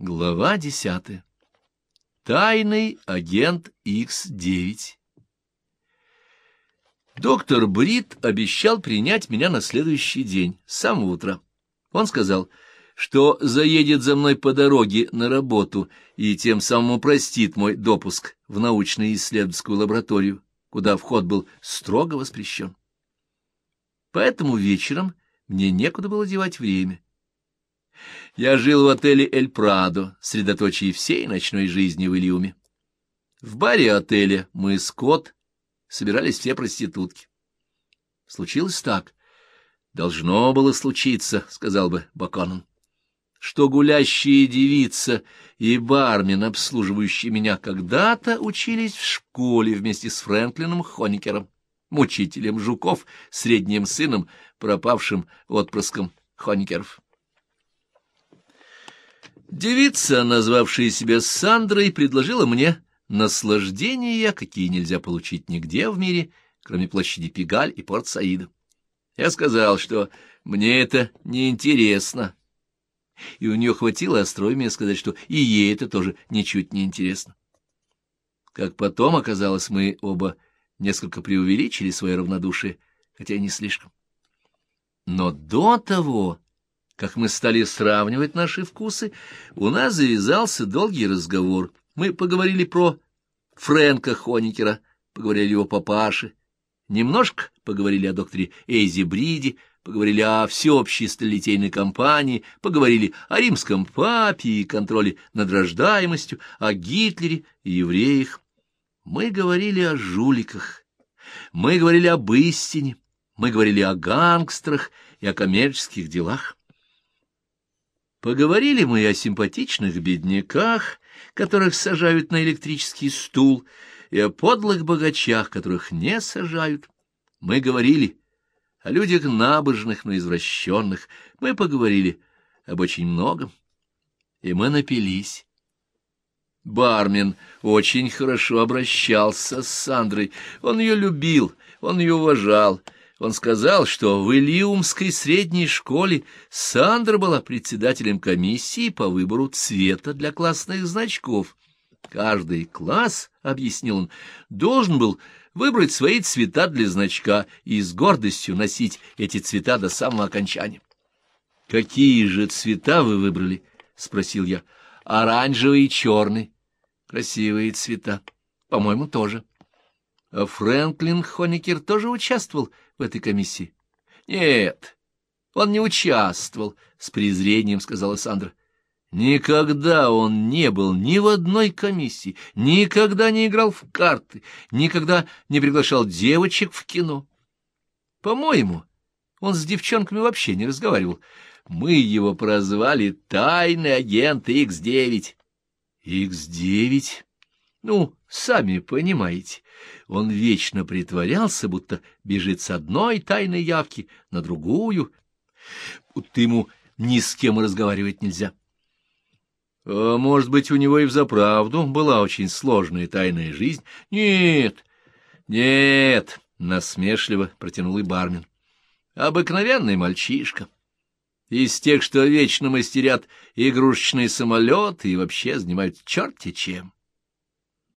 Глава десятая. Тайный агент X9. Доктор Брит обещал принять меня на следующий день, с самого утра. Он сказал, что заедет за мной по дороге на работу и тем самым упростит мой допуск в научно-исследовательскую лабораторию, куда вход был строго воспрещен. Поэтому вечером мне некуда было девать время. Я жил в отеле «Эль Прадо», средоточии всей ночной жизни в Илиуме. В баре отеля мы с Кот собирались все проститутки. Случилось так. Должно было случиться, — сказал бы Баконон, — что гулящие девица и бармен, обслуживающие меня, когда-то учились в школе вместе с Фрэнклином Хоникером, мучителем жуков, средним сыном, пропавшим отпрыском Хоникеров. Девица, назвавшая себя Сандрой, предложила мне наслаждения, какие нельзя получить нигде в мире, кроме площади Пигаль и Порт-Саида. Я сказал, что мне это неинтересно, и у нее хватило остроумия сказать, что и ей это тоже ничуть не интересно. Как потом оказалось, мы оба несколько преувеличили свое равнодушие, хотя и не слишком. Но до того как мы стали сравнивать наши вкусы, у нас завязался долгий разговор. Мы поговорили про Фрэнка Хоникера, поговорили о его папаше, немножко поговорили о докторе Эйзи Бриди, поговорили о всеобщей столетейной кампании, поговорили о римском папе и контроле над рождаемостью, о Гитлере и евреях. Мы говорили о жуликах, мы говорили об истине, мы говорили о гангстерах и о коммерческих делах. Поговорили мы о симпатичных бедняках, которых сажают на электрический стул, и о подлых богачах, которых не сажают. Мы говорили о людях набожных, но извращенных. Мы поговорили об очень многом, и мы напились. Бармен очень хорошо обращался с Сандрой. Он ее любил, он ее уважал. Он сказал, что в Илиумской средней школе Сандра была председателем комиссии по выбору цвета для классных значков. Каждый класс, — объяснил он, — должен был выбрать свои цвета для значка и с гордостью носить эти цвета до самого окончания. — Какие же цвета вы выбрали? — спросил я. — Оранжевый и черный. Красивые цвета. По-моему, тоже. А Фрэнклин Хоникер тоже участвовал в этой комиссии? — Нет, он не участвовал, — с презрением сказала Сандра. Никогда он не был ни в одной комиссии, никогда не играл в карты, никогда не приглашал девочек в кино. По-моему, он с девчонками вообще не разговаривал. Мы его прозвали «Тайный агент Х-9». Х-9? Ну, сами понимаете. Он вечно притворялся, будто бежит с одной тайной явки на другую. Будто ему ни с кем разговаривать нельзя. А может быть, у него и взаправду была очень сложная тайная жизнь? Нет, нет, насмешливо протянул и бармен. Обыкновенный мальчишка. Из тех, что вечно мастерят игрушечные самолеты и вообще занимают черти чем.